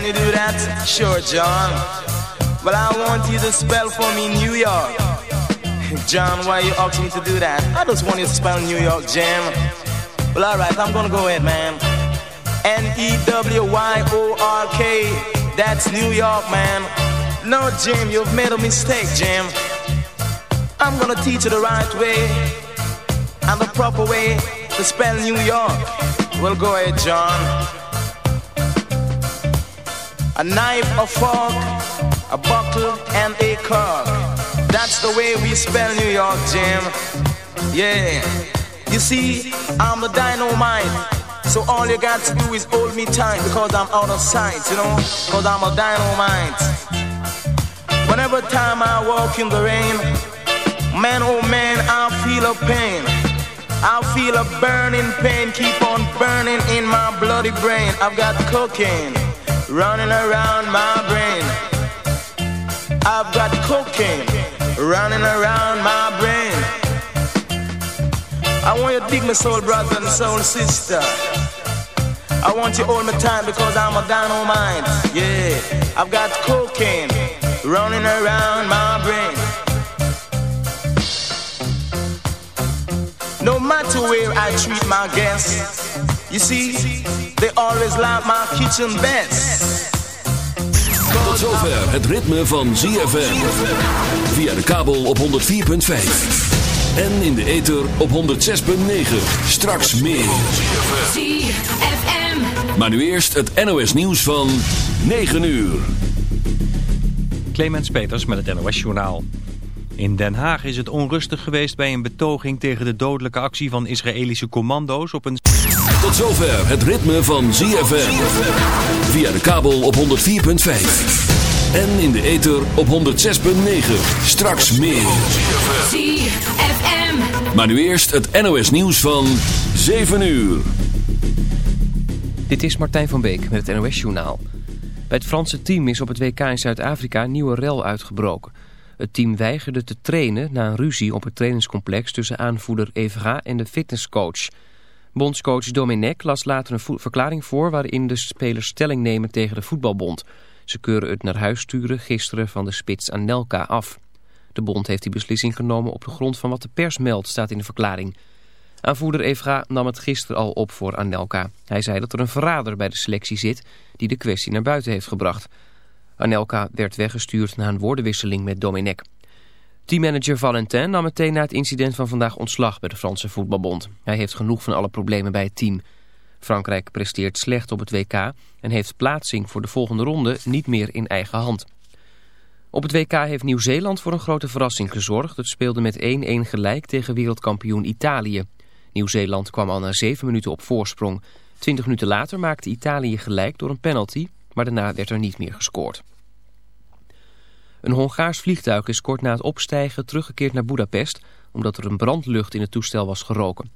Can you do that? Sure, John. Well, I want you to spell for me New York. John, why you asking me to do that? I just want you to spell New York, Jim. Well, alright, I'm gonna go ahead, man. N-E-W-Y-O-R-K. That's New York, man. No, Jim, you've made a mistake, Jim. I'm gonna teach you the right way and the proper way to spell New York. Well, go ahead, John. A knife, a fork, a bottle, and a cork. That's the way we spell New York, Jim. Yeah. You see, I'm the dynamite. So all you got to do is hold me tight because I'm out of sight, you know? Cause I'm a dynamite. Whenever time I walk in the rain, man oh man, I feel a pain. I feel a burning pain, keep on burning in my bloody brain. I've got cocaine running around my brain. I've got cocaine running around my brain. I want you to dig my soul brother and soul sister. I want you all my time because I'm a dynamite. Yeah, I've got cocaine running around my brain. No matter where I treat my guests, you see, they always like my kitchen best. Tot zover het ritme van ZFM. Via de kabel op 104.5. En in de ether op 106.9. Straks meer. ZFM. Maar nu eerst het NOS nieuws van 9 uur. Clemens Peters met het NOS Journaal. In Den Haag is het onrustig geweest bij een betoging tegen de dodelijke actie van Israëlische commando's op een... Tot zover het ritme van ZFM. Via de kabel op 104.5. En in de ether op 106.9. Straks meer. ZFM. Maar nu eerst het NOS nieuws van 7 uur. Dit is Martijn van Beek met het NOS-journaal. Bij het Franse team is op het WK in Zuid-Afrika een nieuwe rel uitgebroken. Het team weigerde te trainen na een ruzie op het trainingscomplex tussen aanvoerder Evra en de fitnesscoach. Bondscoach Domenech las later een verklaring voor waarin de spelers stelling nemen tegen de voetbalbond. Ze keuren het naar huis sturen gisteren van de spits Anelka af. De bond heeft die beslissing genomen op de grond van wat de pers meldt, staat in de verklaring. Aanvoerder Evra nam het gisteren al op voor Anelka. Hij zei dat er een verrader bij de selectie zit die de kwestie naar buiten heeft gebracht. Anelka werd weggestuurd na een woordenwisseling met Domenech. Teammanager Valentin nam meteen na het incident van vandaag ontslag bij de Franse voetbalbond. Hij heeft genoeg van alle problemen bij het team. Frankrijk presteert slecht op het WK en heeft plaatsing voor de volgende ronde niet meer in eigen hand. Op het WK heeft Nieuw-Zeeland voor een grote verrassing gezorgd. Het speelde met 1-1 gelijk tegen wereldkampioen Italië. Nieuw-Zeeland kwam al na 7 minuten op voorsprong. 20 minuten later maakte Italië gelijk door een penalty, maar daarna werd er niet meer gescoord. Een Hongaars vliegtuig is kort na het opstijgen teruggekeerd naar Budapest... omdat er een brandlucht in het toestel was geroken.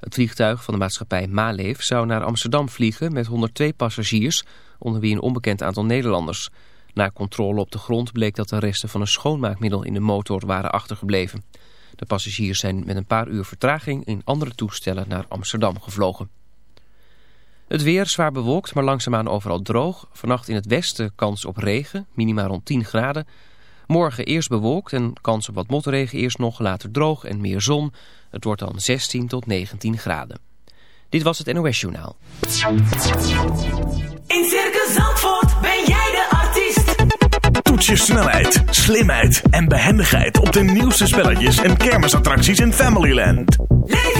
Het vliegtuig van de maatschappij Maleef zou naar Amsterdam vliegen met 102 passagiers... onder wie een onbekend aantal Nederlanders. Na controle op de grond bleek dat de resten van een schoonmaakmiddel in de motor waren achtergebleven. De passagiers zijn met een paar uur vertraging in andere toestellen naar Amsterdam gevlogen. Het weer zwaar bewolkt, maar langzaamaan overal droog. Vannacht in het westen kans op regen, minimaal rond 10 graden. Morgen eerst bewolkt en kans op wat motregen eerst nog, later droog en meer zon. Het wordt dan 16 tot 19 graden. Dit was het NOS Journaal. In Circus Zandvoort ben jij de artiest. Toets je snelheid, slimheid en behendigheid op de nieuwste spelletjes en kermisattracties in Familyland. Leef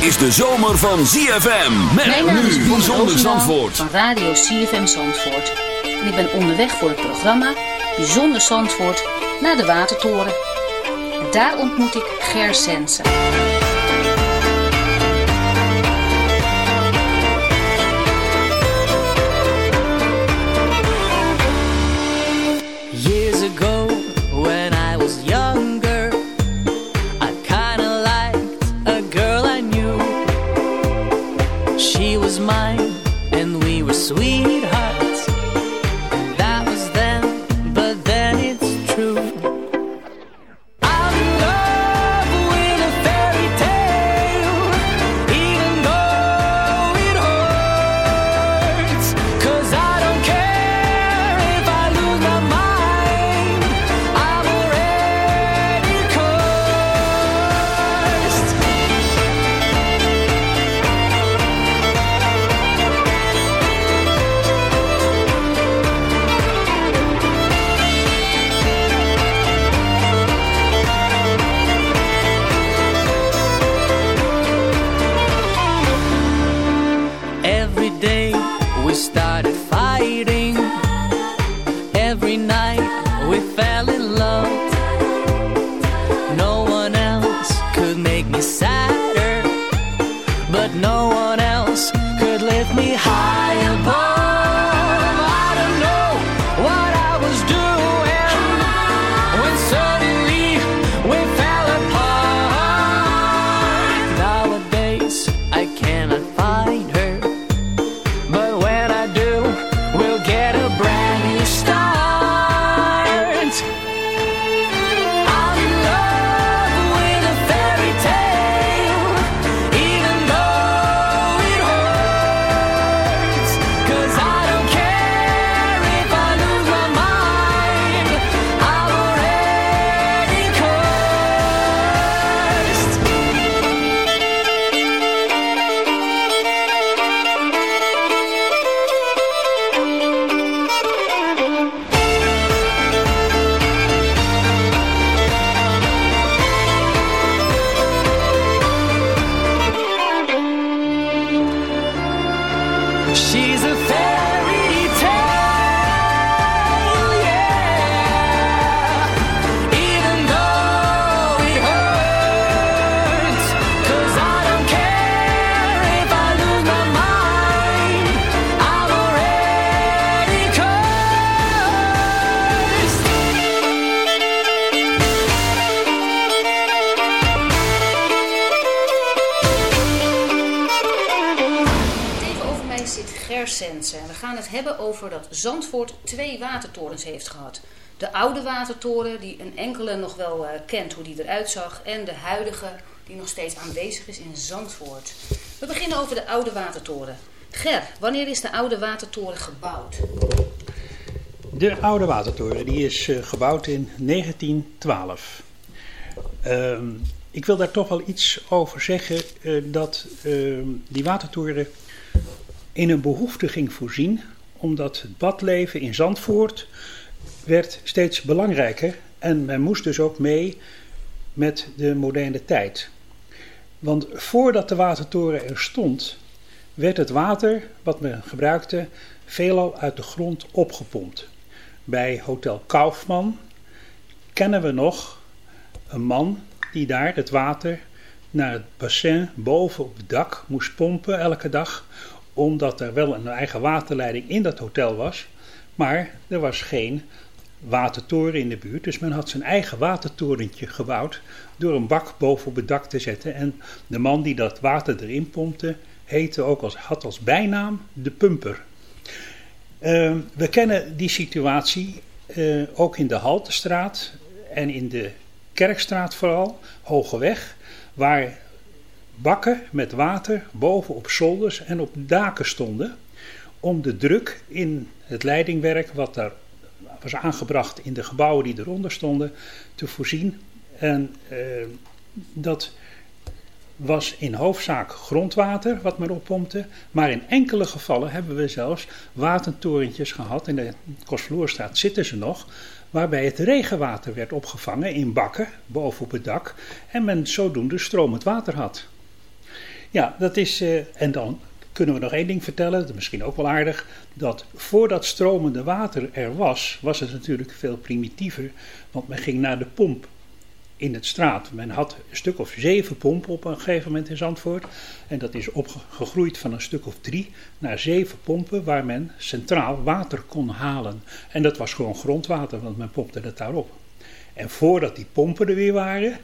ZFM. Is de zomer van ZFM. Mijn Met naam is Bijzonder Zandvoort. van Radio CFM Zandvoort. En ik ben onderweg voor het programma Bijzonder Zandvoort naar de Watertoren. En daar ontmoet ik Ger Sensen. Gaan het hebben over dat Zandvoort twee watertorens heeft gehad. De oude watertoren, die een enkele nog wel eh, kent hoe die eruit zag, en de huidige, die nog steeds aanwezig is in Zandvoort. We beginnen over de oude watertoren. Ger, wanneer is de oude watertoren gebouwd? De oude watertoren die is eh, gebouwd in 1912. Ehm, ik wil daar toch wel iets over zeggen eh, dat ehm, die watertoren in een behoefte ging voorzien, omdat het badleven in Zandvoort werd steeds belangrijker en men moest dus ook mee met de moderne tijd. Want voordat de watertoren er stond, werd het water wat men gebruikte veelal uit de grond opgepompt. Bij Hotel Kaufman kennen we nog een man die daar het water naar het bassin boven op het dak moest pompen elke dag, omdat er wel een eigen waterleiding in dat hotel was, maar er was geen watertoren in de buurt. Dus men had zijn eigen watertorentje gebouwd door een bak boven op het dak te zetten. En de man die dat water erin pompte, heette ook als, had als bijnaam de pumper. Uh, we kennen die situatie uh, ook in de Haltestraat en in de Kerkstraat vooral, Hogeweg, waar bakken met water boven op zolders en op daken stonden om de druk in het leidingwerk wat daar was aangebracht in de gebouwen die eronder stonden te voorzien. En uh, dat was in hoofdzaak grondwater wat men oppompte. Maar in enkele gevallen hebben we zelfs watertorentjes gehad. In de Kostvloerstraat zitten ze nog. Waarbij het regenwater werd opgevangen in bakken boven op het dak. En men zodoende stromend water had. Ja, dat is. Uh, en dan kunnen we nog één ding vertellen, dat is misschien ook wel aardig. Dat voordat stromende water er was, was het natuurlijk veel primitiever. Want men ging naar de pomp in het straat. Men had een stuk of zeven pompen op een gegeven moment in Zandvoort. En dat is opgegroeid van een stuk of drie naar zeven pompen waar men centraal water kon halen. En dat was gewoon grondwater, want men pompte het daarop. En voordat die pompen er weer waren,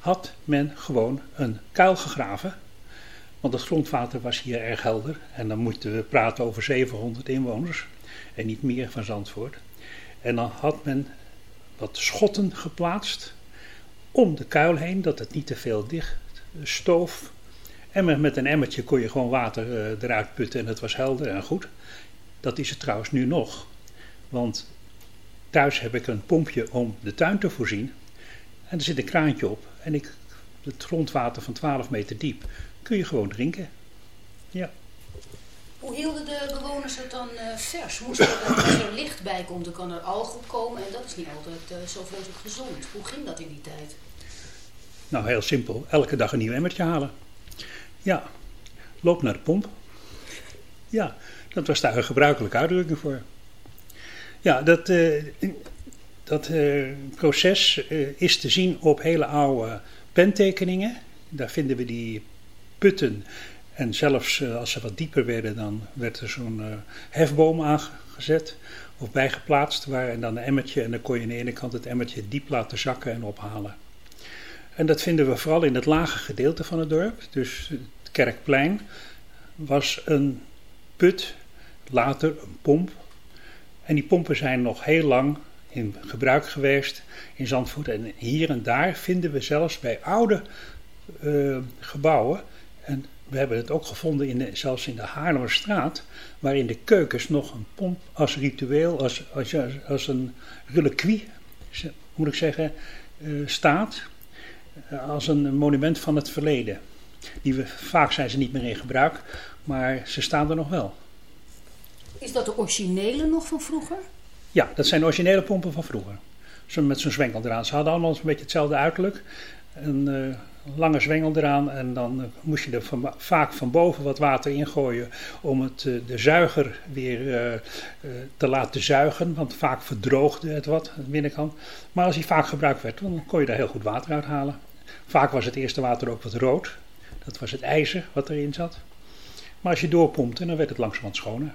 had men gewoon een kuil gegraven. Want het grondwater was hier erg helder. En dan moeten we praten over 700 inwoners. En niet meer van Zandvoort. En dan had men wat schotten geplaatst om de kuil heen, dat het niet te veel dicht stoof. En met- een emmertje kon je gewoon water eh, eruit putten en het was helder en goed. Dat is het trouwens nu nog. Want thuis heb ik een pompje om de tuin te voorzien. En er zit een kraantje op. En ik, het grondwater van 12 meter diep kun je gewoon drinken. Ja. Hoe hielden de bewoners het dan eh, vers? Moest er, als er licht bij komt, dan kan er algen op komen. En dat is niet altijd eh, zo vreselijk gezond. Hoe ging dat in die tijd? Nou, heel simpel. Elke dag een nieuw emmertje halen. Ja, loop naar de pomp. Ja, dat was daar een gebruikelijke uitdrukking voor. Ja, dat, eh, dat eh, proces eh, is te zien op hele oude pentekeningen. Daar vinden we die putten. En zelfs eh, als ze wat dieper werden, dan werd er zo'n hefboom aangezet of bijgeplaatst. Waar, en dan een emmertje. En dan kon je aan de ene kant het emmertje diep laten zakken en ophalen. En dat vinden we vooral in het lage gedeelte van het dorp. Dus het Kerkplein was een put, later een pomp. En die pompen zijn nog heel lang in gebruik geweest in Zandvoort. En hier en daar vinden we zelfs bij oude eh, gebouwen. En we hebben het ook gevonden in zelfs in de Haarlemmerstraat. Waar in de keukens nog een pomp als ritueel, als, als, als een reliquie, moet ik zeggen, eh, staat eh, als een monument van het verleden. Die we, vaak zijn ze niet meer in gebruik, maar ze staan er nog wel. Is dat de originele nog van vroeger? Ja, dat zijn originele pompen van vroeger. Met zo'n zwengel eraan. Ze hadden allemaal een beetje hetzelfde uiterlijk. Een eh, lange zwengel eraan en dan eh, moest je er vaak van boven wat water ingooien om het, eh, de zuiger weer te laten zuigen. Want vaak verdroogde het wat aan de binnenkant. Maar als hij vaak gebruikt werd, dan kon je daar heel goed water uit halen. Vaak was het eerste water ook wat rood. Dat was het ijzer wat erin zat. Maar als je doorpompte, dan werd het langzamerhand schoner.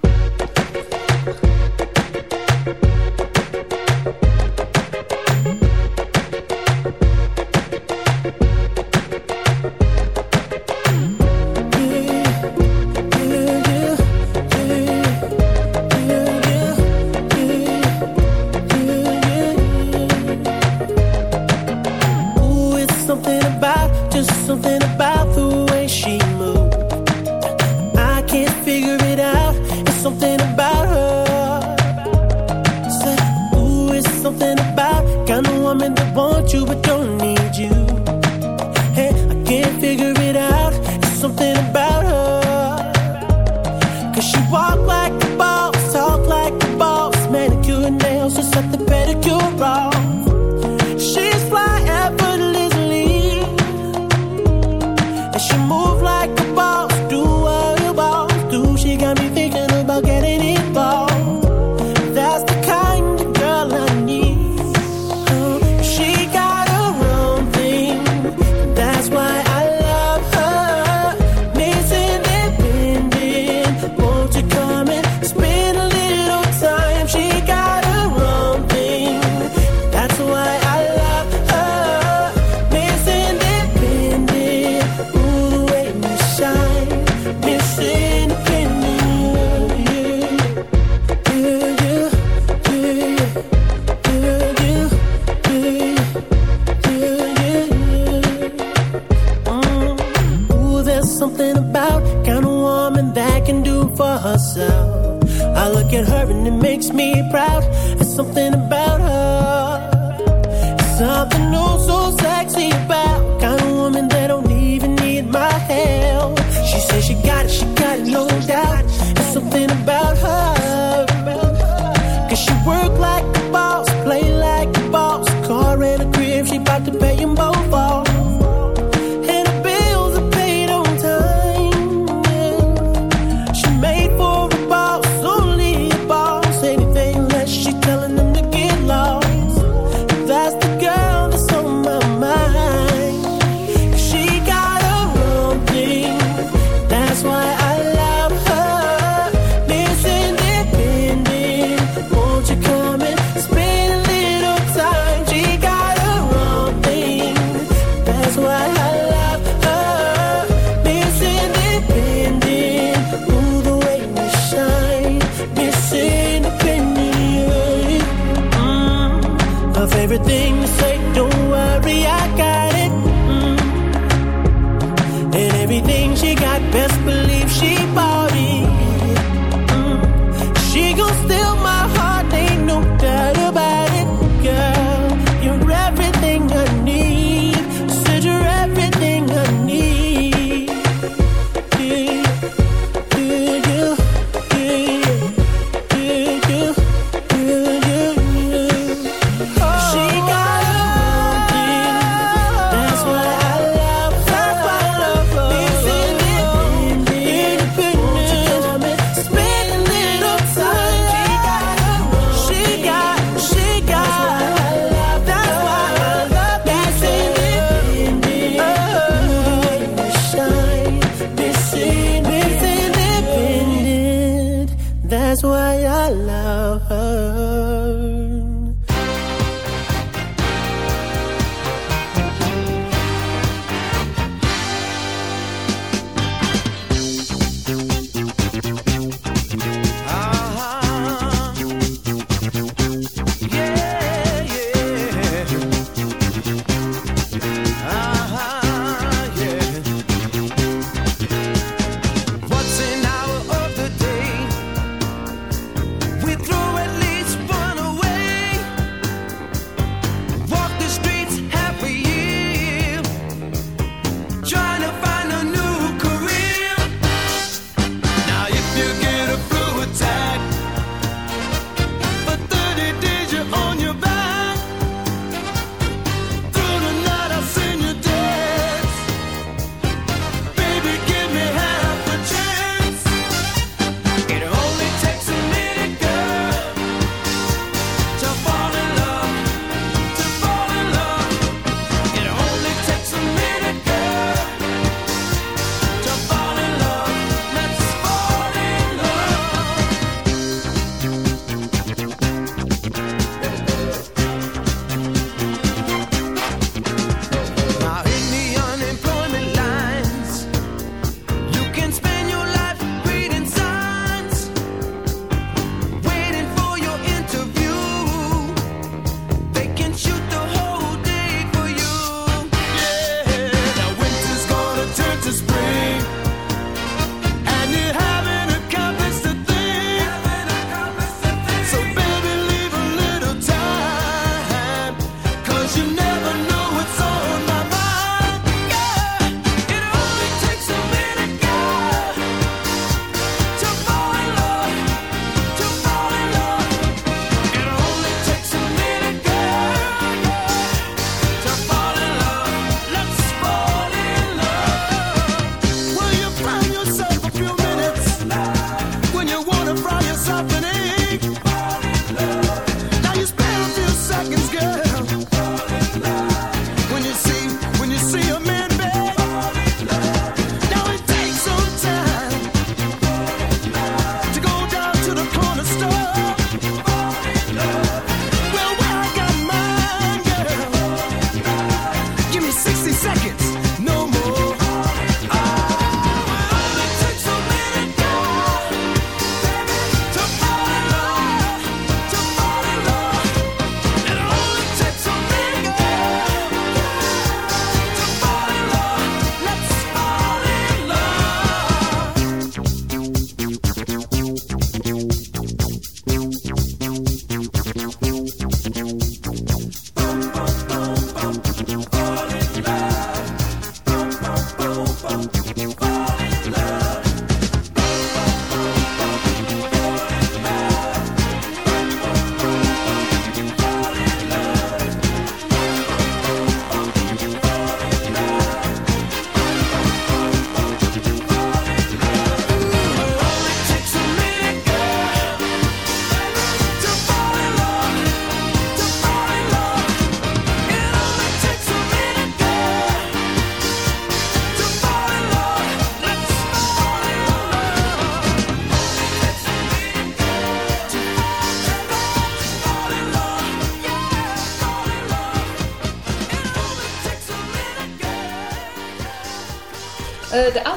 Proud. There's something about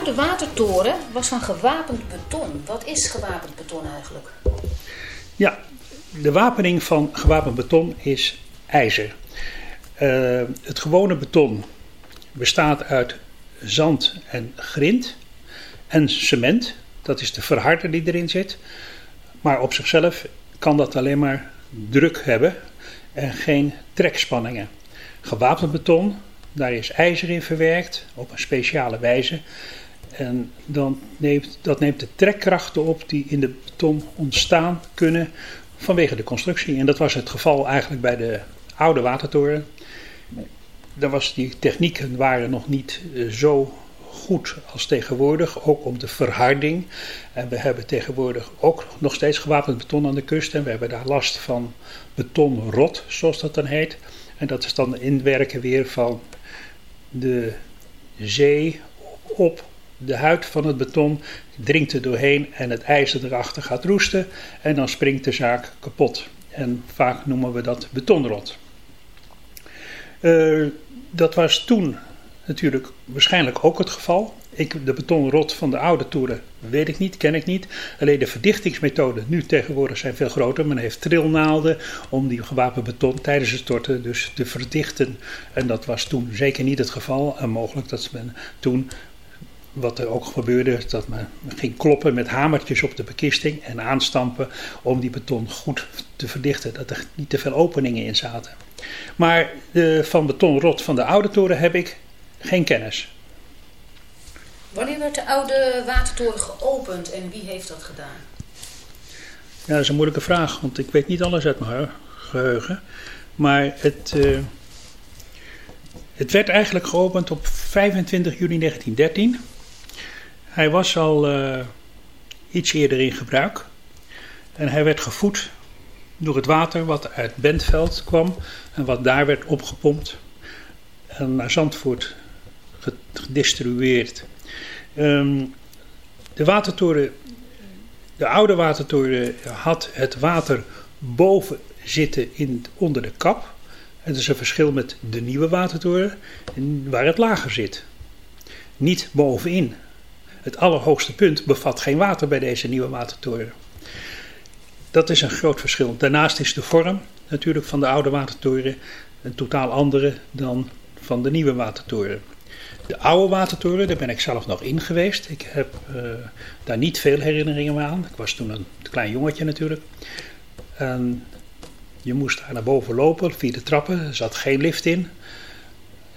oude watertoren was van gewapend beton. Wat is gewapend beton eigenlijk? Ja, de wapening van gewapend beton is ijzer. Eh, het gewone beton bestaat uit zand en grind en cement. Dat is de verharder die erin zit. Maar op zichzelf kan dat alleen maar druk hebben en geen trekspanningen. Gewapend beton, daar is ijzer in verwerkt op een speciale wijze. En dan neemt, dat neemt de trekkrachten op die in de beton ontstaan kunnen vanwege de constructie. En dat was het geval eigenlijk bij de oude watertoren. Daar was die technieken waren nog niet eh, zo goed als tegenwoordig, ook om de verharding. En we hebben tegenwoordig ook nog steeds gewapend beton aan de kust en we hebben daar last van betonrot, zoals dat dan heet. En dat is dan inwerken weer van de zee op de huid van het beton, dringt er doorheen en het ijzer erachter gaat roesten en dan springt de zaak kapot. En vaak noemen we dat betonrot. Eh, dat was toen natuurlijk waarschijnlijk ook het geval. Ik, de betonrot van de oude toeren weet ik niet, ken ik niet. Alleen de verdichtingsmethoden nu tegenwoordig zijn veel groter. Men heeft trilnaalden om die gewapend beton tijdens het storten dus te verdichten. En dat was toen zeker niet het geval. En mogelijk dat men toen, wat er ook gebeurde, dat men ging kloppen met hamertjes op de bekisting en aanstampen om die beton goed te verdichten. Dat er niet te veel openingen in zaten. Maar de, van betonrot van de oude toren heb ik geen kennis. Wanneer werd de oude watertoren geopend en wie heeft dat gedaan? Ja, dat is een moeilijke vraag, want ik weet niet alles uit mijn geheugen. Maar het, eh, het werd eigenlijk geopend op 25 juni 1913. Hij was al eh, iets eerder in gebruik. En hij werd gevoed door het water wat uit Bentveld kwam en wat daar werd opgepompt en naar Zandvoort gedistribueerd. Ehm, de watertoren, de oude watertoren had het water boven zitten in, onder de kap. Het is een verschil met de nieuwe watertoren, waar het lager zit. Niet bovenin. Het allerhoogste punt bevat geen water bij deze nieuwe watertoren. Dat is een groot verschil. Daarnaast is de vorm natuurlijk van de oude watertoren een totaal andere dan van de nieuwe watertoren. De oude watertoren, daar ben ik zelf nog in geweest. Ik heb uh, daar niet veel herinneringen aan. Ik was toen een klein jongetje natuurlijk. Je moest daar naar boven lopen via de trappen. Er zat geen lift in.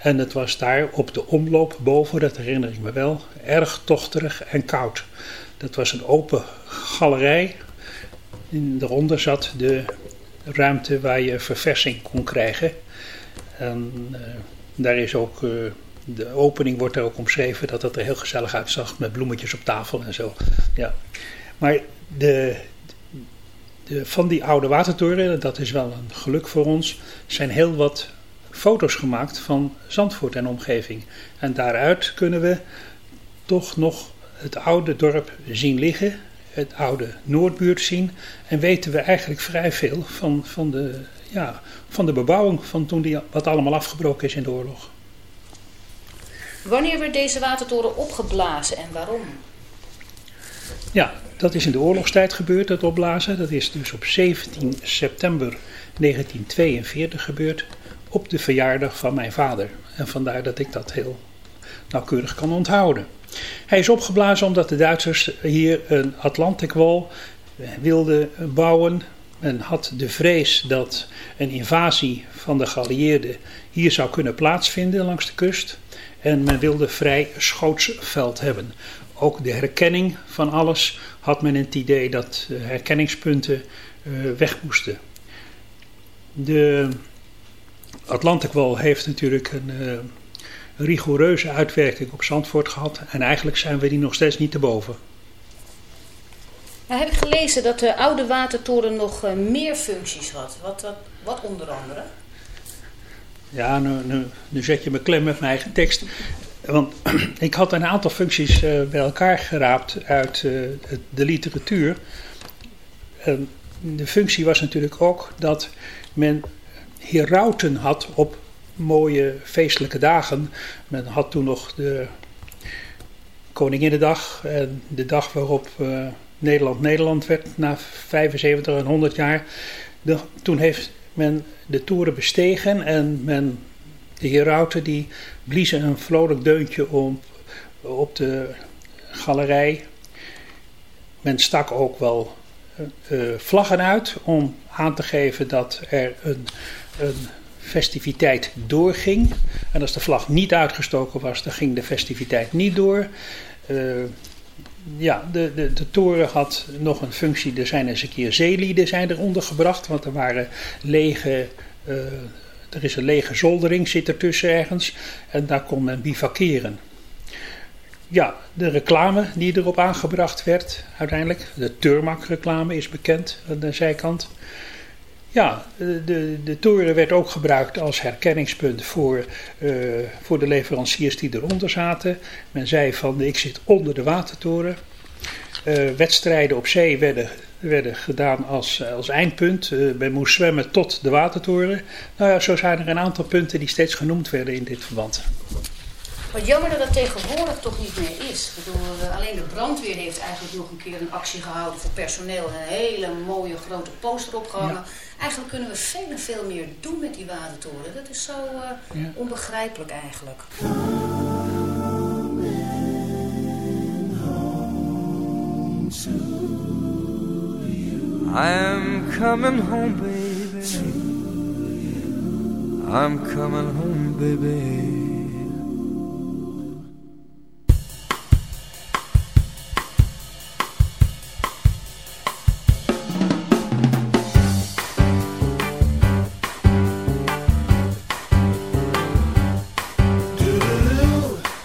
En het was daar op de omloop boven, dat herinner ik me wel, erg tochterig en koud. Dat was een open galerij. En daaronder zat de ruimte waar je verversing kon krijgen. En uh, daar is ook, uh, de opening wordt er ook omschreven dat het er heel gezellig uitzag met bloemetjes op tafel en zo. Ja. Maar de, de, van die oude watertoren, dat is wel een geluk voor ons, zijn heel wat foto's gemaakt van Zandvoort en omgeving. En daaruit kunnen we toch nog het oude dorp zien liggen, het oude Noordbuurt zien. En weten we eigenlijk vrij veel van, van, de, ja, van de bebouwing van toen die, wat allemaal afgebroken is in de oorlog. Wanneer werd deze watertoren opgeblazen en waarom? Ja, dat is in de oorlogstijd gebeurd, het opblazen. Dat is dus op 17 september 1942 gebeurd, op de verjaardag van mijn vader. En vandaar dat ik dat heel nauwkeurig kan onthouden. Hij is opgeblazen omdat de Duitsers hier een Atlantic Wall wilden bouwen. Men had de vrees dat een invasie van de geallieerden hier zou kunnen plaatsvinden langs de kust. En men wilde vrij schootsveld hebben. Ook de herkenning van alles had men het idee dat herkenningspunten uh, weg moesten. De Atlantic Wall heeft natuurlijk een uh, rigoureuze uitwerking op Zandvoort gehad. En eigenlijk zijn we die nog steeds niet te boven. Nou heb ik gelezen dat de oude watertoren nog uh, meer functies had. Wat, wat, wat onder andere? Ja, nu, nu, nu, zet je me klem met mijn eigen tekst. Want ik had een aantal functies uh, bij elkaar geraapt uit uh, de literatuur. En de functie was natuurlijk ook dat men herauten had op mooie feestelijke dagen. Men had toen nog de Koninginnedag en de dag waarop uh, Nederland Nederland werd na 75 en 100 jaar. Toen heeft men de toren bestegen en men, de herauten die bliezen een vrolijk deuntje om, op de galerij. Men stak ook wel eh, eh, vlaggen uit om aan te geven dat er een, een festiviteit doorging. En als de vlag niet uitgestoken was, dan ging de festiviteit niet door. Eh, ja, de, de, de toren had nog een functie. Er zijn eens een keer zeelieden zijn er ondergebracht, want er waren lege. eh, er is een lege zoldering, zit ertussen ergens. En daar kon men bivakeren. Ja, de reclame die erop aangebracht werd, uiteindelijk. De Turmak-reclame is bekend aan de zijkant. Ja, de, de, de toren werd ook gebruikt als herkenningspunt voor, eh, voor de leveranciers die eronder zaten. Men zei van ik zit onder de watertoren. Eh, wedstrijden op zee werden, werden gedaan als, als eindpunt. Eh, men moest zwemmen tot de watertoren. Nou ja, zo zijn er een aantal punten die steeds genoemd werden in dit verband. Wat jammer dat dat tegenwoordig toch niet meer is. Ik bedoel, eh, alleen de brandweer heeft eigenlijk nog een keer een actie gehouden voor personeel. En een hele mooie grote poster opgehangen. Eigenlijk kunnen we veel en veel meer doen met die watertoren. Dat is zo eh, Ja. onbegrijpelijk eigenlijk. I'm coming home, baby. I'm coming home, baby.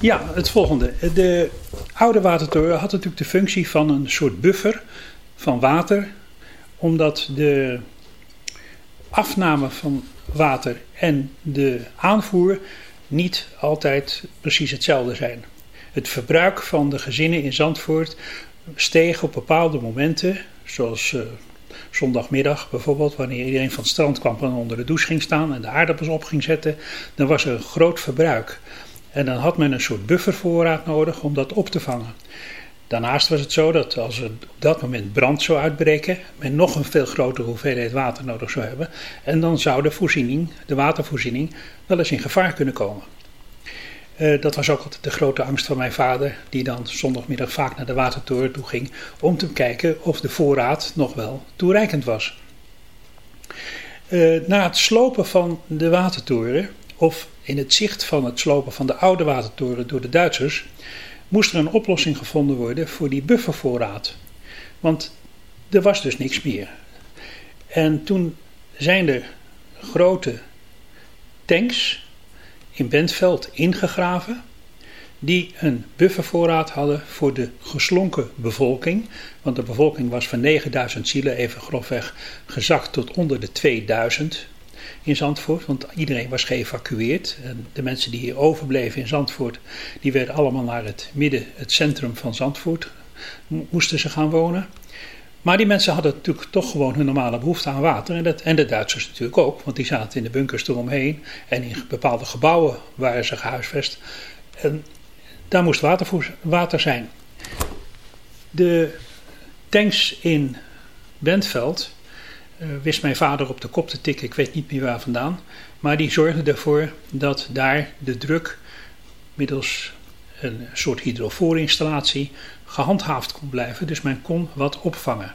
Ja, het volgende. De oude watertoren had natuurlijk de functie van een soort buffer van water, omdat de afname van water en de aanvoer niet altijd precies hetzelfde zijn. Het verbruik van de gezinnen in Zandvoort steeg op bepaalde momenten, zoals eh, zondagmiddag bijvoorbeeld, wanneer iedereen van het strand kwam en onder de douche ging staan en de aardappels op ging zetten, dan was er een groot verbruik. En dan had men een soort buffervoorraad nodig om dat op te vangen. Daarnaast was het zo dat als er op dat moment brand zou uitbreken, men nog een veel grotere hoeveelheid water nodig zou hebben. En dan zou de voorziening, de watervoorziening, wel eens in gevaar kunnen komen. Eh, dat was ook altijd de grote angst van mijn vader, die dan zondagmiddag vaak naar de watertoren toe ging om te kijken of de voorraad nog wel toereikend was. Eh, na het slopen van de watertoren, of in het zicht van het slopen van de oude watertoren door de Duitsers, moest er een oplossing gevonden worden voor die buffervoorraad. Want er was dus niks meer. En toen zijn er grote tanks in Bentveld ingegraven die een buffervoorraad hadden voor de geslonken bevolking. Want de bevolking was van 9000 zielen even grofweg gezakt tot onder de 2000 in Zandvoort. Want iedereen was geëvacueerd. En de mensen die hier overbleven in Zandvoort, die werden allemaal naar het midden, het centrum van Zandvoort, moesten ze gaan wonen. Maar die mensen hadden natuurlijk toch gewoon hun normale behoefte aan water. En, dat, en de Duitsers natuurlijk ook, want die zaten in de bunkers eromheen. En in bepaalde gebouwen waren ze gehuisvest. En daar moest water, voor, water zijn. De tanks in Bentveld wist mijn vader op de kop te tikken, ik weet niet meer waar vandaan. Maar die zorgden ervoor dat daar de druk middels een soort hydrofoorinstallatie gehandhaafd kon blijven. Dus men kon wat opvangen.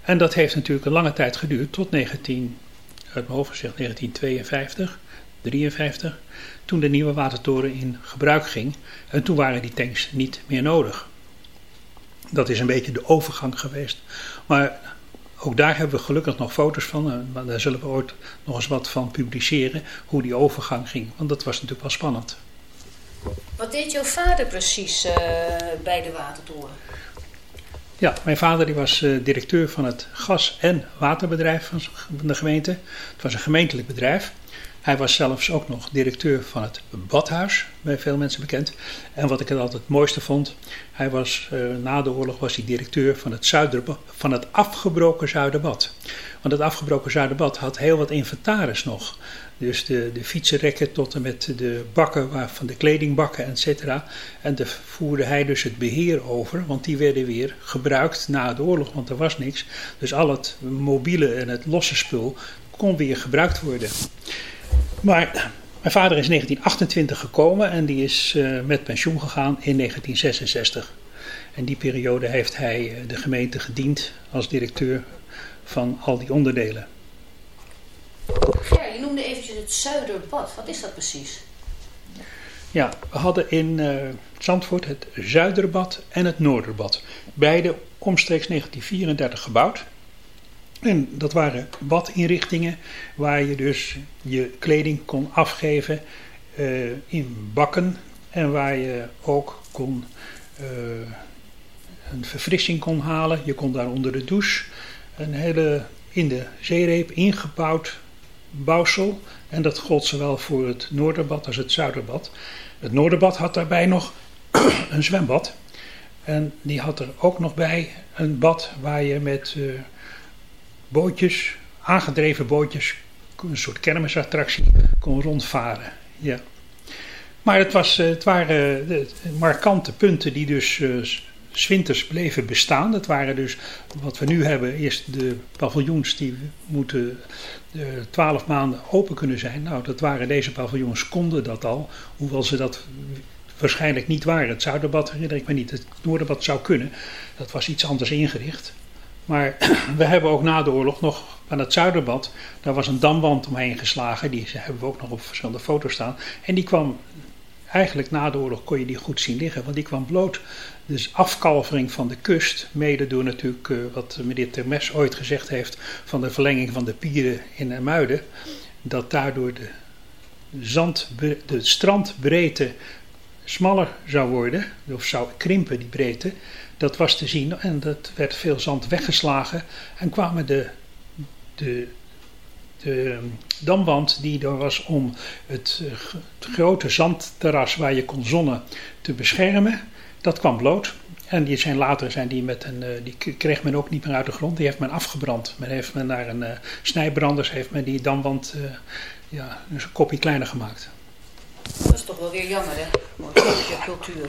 En dat heeft natuurlijk een lange tijd geduurd, tot 19, uit mijn hoofd gezegd 1952. 53, toen de nieuwe watertoren in gebruik ging. En toen waren die tanks niet meer nodig. Dat is een beetje de overgang geweest. Maar ook daar hebben we gelukkig nog foto's van. en maar Daar zullen we ooit nog eens wat van publiceren. Hoe die overgang ging. Want dat was natuurlijk wel spannend. Wat deed jouw vader precies eh, bij de watertoren? Ja, mijn vader die was eh, directeur van het gas- en waterbedrijf van de gemeente. Het was een gemeentelijk bedrijf. Hij was zelfs ook nog directeur van het badhuis, bij veel mensen bekend. En wat ik het altijd het mooiste vond, hij was, eh, na de oorlog was hij directeur van het, Zuiderba- van het afgebroken Zuiderbad. Want het afgebroken Zuiderbad had heel wat inventaris nog. Dus de, de fietsenrekken tot en met de bakken waar- van de kledingbakken, et. En daar voerde hij dus het beheer over, want die werden weer gebruikt na de oorlog, want er was niks. Dus al het mobiele en het losse spul kon weer gebruikt worden. Maar mijn vader is in 1928 gekomen en die is eh, met pensioen gegaan in 1966. En die periode heeft hij eh, de gemeente gediend als directeur van al die onderdelen. Ger, je noemde eventjes het Zuiderbad. Wat is dat precies? Ja, we hadden in eh, Zandvoort het Zuiderbad en het Noorderbad. Beide omstreeks 1934 gebouwd. En dat waren badinrichtingen waar je dus je kleding kon afgeven eh, in bakken. En waar je ook kon, eh, een verfrissing kon halen. Je kon daar onder de douche een hele in de zeereep ingebouwd bouwsel. En dat gold zowel voor het Noorderbad als het Zuiderbad. Het Noorderbad had daarbij nog een zwembad. En die had er ook nog bij een bad waar je met eh, bootjes, aangedreven bootjes, een soort kermisattractie, kon rondvaren. Ja. Maar het, was, eh, het waren eh, de markante punten die dus eh, s- 's winters bleven bestaan. Dat waren dus wat we nu hebben, eerst de paviljoens die moeten eh, twaalf maanden open kunnen zijn. Nou, dat waren deze paviljoens, konden dat al, hoewel ze dat waarschijnlijk niet waren. Het Zuiderbad herinner ik me niet, het Noorderbad zou kunnen. Dat was iets anders ingericht. Maar we hebben ook na de oorlog nog aan het Zuiderbad, daar was een damwand omheen geslagen. Die hebben we ook nog op verschillende foto's staan. En die kwam eigenlijk na de oorlog kon je die goed zien liggen, want die kwam bloot. Dus afkalvering van de kust, mede door natuurlijk eh, wat meneer Termes ooit gezegd heeft van de verlenging van de pieren in Ermuiden, dat daardoor de, zand, de strandbreedte smaller zou worden, of zou krimpen die breedte. Dat was te zien en dat werd veel zand weggeslagen en kwamen de, de, de damwand die er was om het, eh, grote zandterras waar je kon zonnen te beschermen, dat kwam bloot. En die zijn later zijn die met een, eh, die kreeg men ook niet meer uit de grond, die heeft men afgebrand. Men heeft men naar een eh, snijbranders heeft men die damwand ja, dus een kopje kleiner gemaakt. Dat is toch wel weer jammer, hè? Mooi cultuur.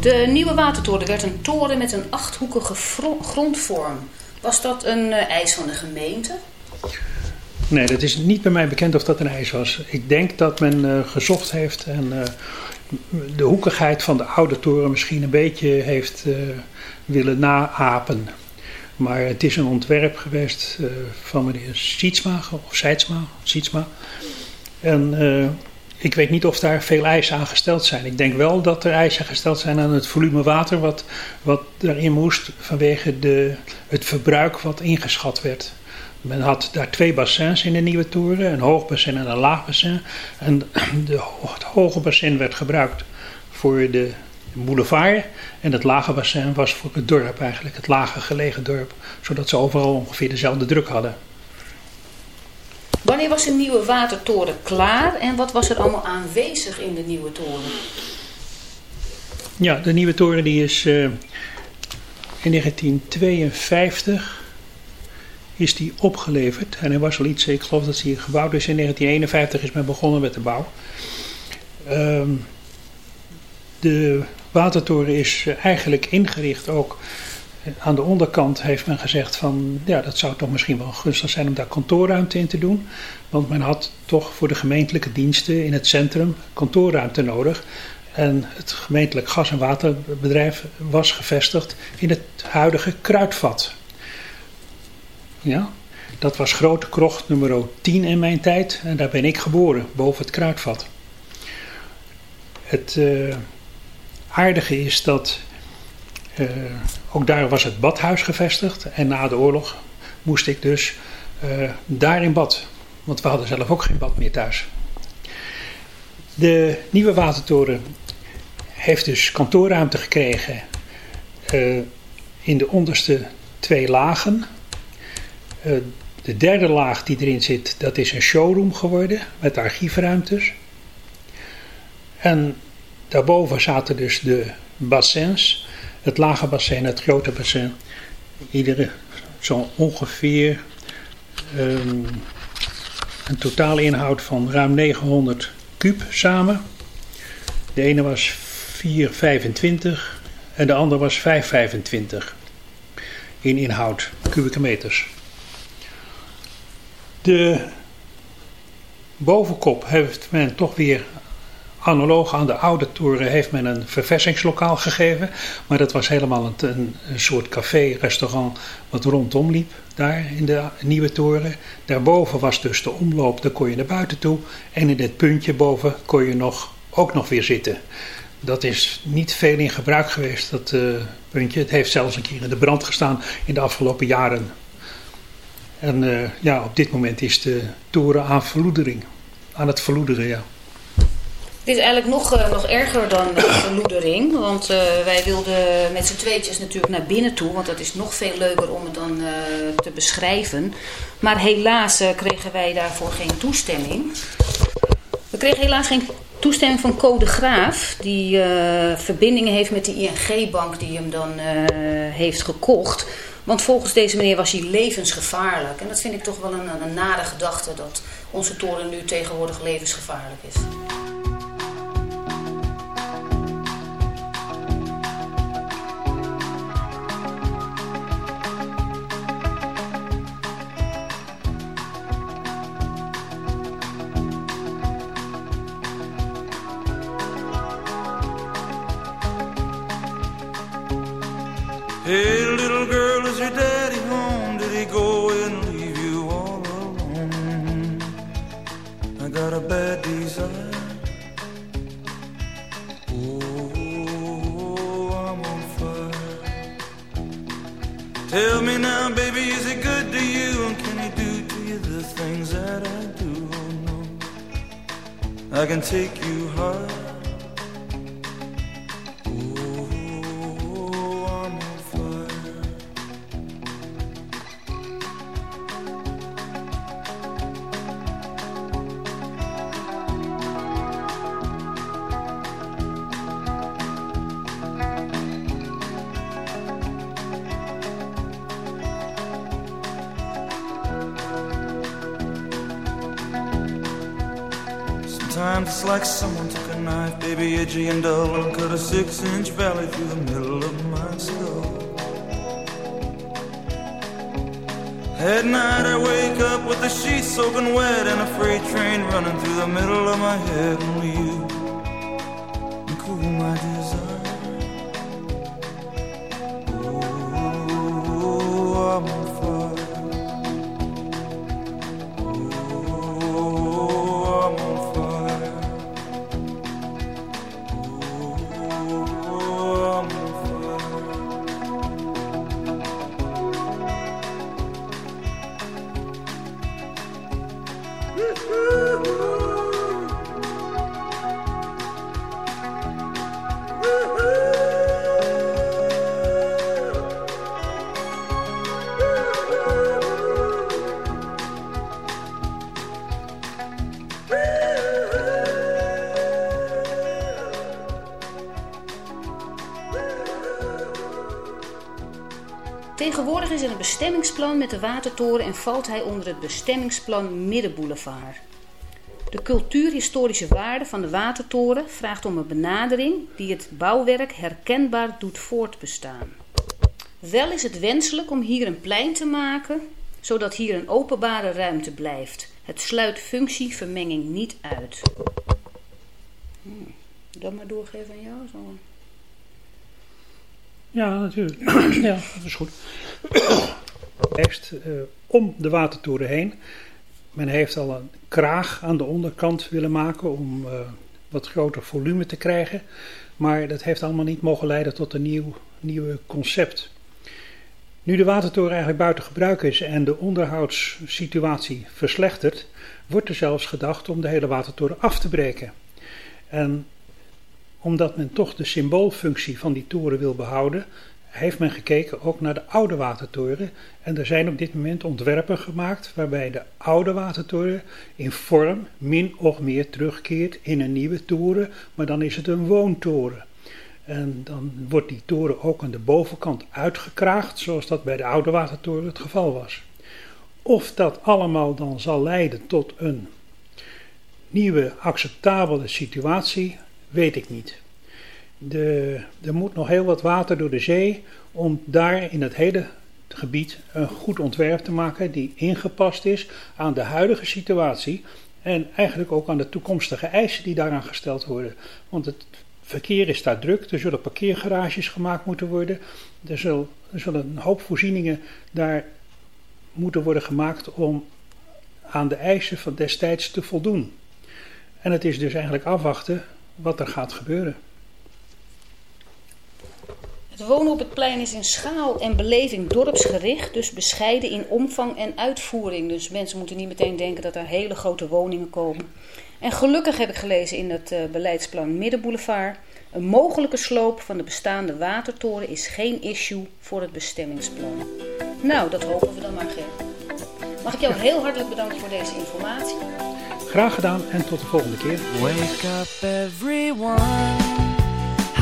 De nieuwe watertoren werd een toren met een achthoekige grondvorm. Was dat een eh, eis van de gemeente? Nee, dat is niet bij mij bekend of dat een eis was. Ik denk dat men eh, gezocht heeft en eh, de hoekigheid van de oude toren misschien een beetje heeft willen naapen. Maar het is een ontwerp geweest van meneer Sietsma, of Seidsma, Sietsma. En ik weet niet of daar veel eisen aan gesteld zijn. Ik denk wel dat er eisen gesteld zijn aan het volume water wat, wat erin moest vanwege de, het verbruik wat ingeschat werd. Men had daar twee bassins in de nieuwe toren, een hoog bassin en een laag bassin. En de, het hoge bassin werd gebruikt voor de boulevard en het lage bassin was voor het dorp eigenlijk, het lage gelegen dorp. Zodat ze overal ongeveer dezelfde druk hadden. Wanneer was de nieuwe watertoren klaar en wat was er allemaal aanwezig in de nieuwe toren? Ja, de nieuwe toren die is eh, in 1952 is die opgeleverd. En hij was al iets, ik geloof dat hij gebouwd is in 1951 is men begonnen met de bouw. Ehm, de watertoren is eigenlijk ingericht ook. Aan de onderkant heeft men gezegd van ja, dat zou toch misschien wel gunstig zijn om daar kantoorruimte in te doen. Want men had toch voor de gemeentelijke diensten in het centrum kantoorruimte nodig. En het gemeentelijk gas- en waterbedrijf was gevestigd in het huidige kruidvat. Ja, dat was Grote Krocht nummer 10 in mijn tijd en daar ben ik geboren, boven het kruidvat. Het eh, aardige is dat ook daar was het badhuis gevestigd en na de oorlog moest ik dus eh, daar in bad, want we hadden zelf ook geen bad meer thuis. De nieuwe watertoren heeft dus kantoorruimte gekregen eh, in de onderste twee lagen. Eh, de derde laag die erin zit, dat is een showroom geworden met archiefruimtes. En daarboven zaten dus de bassins, het lage bassin, het grote bassin. Iedere zo ongeveer ehm, een totale inhoud van ruim 900 kuub samen. De ene was 4,25 en de andere was 5,25 in inhoud, kubieke meters. De bovenkop heeft men toch weer analoog aan de oude toren heeft men een verversingslokaal gegeven. Maar dat was helemaal een, een, soort café, restaurant wat rondom liep daar in de nieuwe toren. Daarboven was dus de omloop, daar kon je naar buiten toe. En in dit puntje boven kon je nog, ook nog weer zitten. Dat is niet veel in gebruik geweest, dat eh, puntje. Het heeft zelfs een keer in de brand gestaan in de afgelopen jaren. En eh, ja, op dit moment is de toren aan verloedering. Aan het verloederen, ja. Dit is eigenlijk nog, eh, nog erger dan de verloedering. Want eh, wij wilden met z'n tweetjes natuurlijk naar binnen toe. Want dat is nog veel leuker om het dan eh, te beschrijven. Maar helaas kregen wij daarvoor geen toestemming. We kregen helaas geen toestemming van Code Graaf. Die verbindingen heeft met de ING-bank die hem dan heeft gekocht. Want volgens deze meneer was hij levensgevaarlijk. En dat vind ik toch wel een, een nare gedachte. Dat onze toren nu tegenwoordig levensgevaarlijk is. Met de watertoren en valt hij onder het bestemmingsplan Middenboulevard. De cultuurhistorische waarde van de watertoren vraagt om een benadering die het bouwwerk herkenbaar doet voortbestaan. Wel is het wenselijk om hier een plein te maken, zodat hier een openbare ruimte blijft. Het sluit functievermenging niet uit. Hmm, Dat maar doorgeven aan jou. Zo. Ja, natuurlijk. ja, dat is goed. Eerst eh, om de watertoren heen. Men heeft al een kraag aan de onderkant willen maken om eh, wat groter volume te krijgen. Maar dat heeft allemaal niet mogen leiden tot een nieuw nieuwe concept. Nu de watertoren eigenlijk buiten gebruik is en de onderhoudssituatie verslechtert, wordt er zelfs gedacht om de hele watertoren af te breken. En omdat men toch de symboolfunctie van die toren wil behouden, heeft men gekeken ook naar de oude watertoren. En er zijn op dit moment ontwerpen gemaakt waarbij de oude watertoren in vorm min of meer terugkeert in een nieuwe toren, maar dan is het een woontoren. En dan wordt die toren ook aan de bovenkant uitgekraagd, zoals dat bij de oude watertoren het geval was. Of dat allemaal dan zal leiden tot een nieuwe acceptabele situatie, weet ik niet. De, er moet nog heel wat water door de zee om daar in het hele gebied een goed ontwerp te maken die ingepast is aan de huidige situatie en eigenlijk ook aan de toekomstige eisen die daaraan gesteld worden. Want het verkeer is daar druk, er zullen parkeergarages gemaakt moeten worden, er, er zullen een hoop voorzieningen daar moeten worden gemaakt om aan de eisen van destijds te voldoen. En het is dus eigenlijk afwachten wat er gaat gebeuren. Het wonen op het plein is in schaal en beleving dorpsgericht, dus bescheiden in omvang en uitvoering. Dus mensen moeten niet meteen denken dat er hele grote woningen komen. En gelukkig heb ik gelezen in het eh, beleidsplan Middenboulevard. Een mogelijke sloop van de bestaande watertoren is geen issue voor het bestemmingsplan. Nou, dat hopen we dan maar, Ger. Mag ik jou heel hartelijk bedanken voor deze informatie. Graag gedaan en tot de volgende keer. Wake up everyone.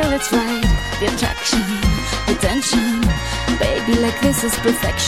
feel it's right. The attraction, the tension. Baby, like this is perfection.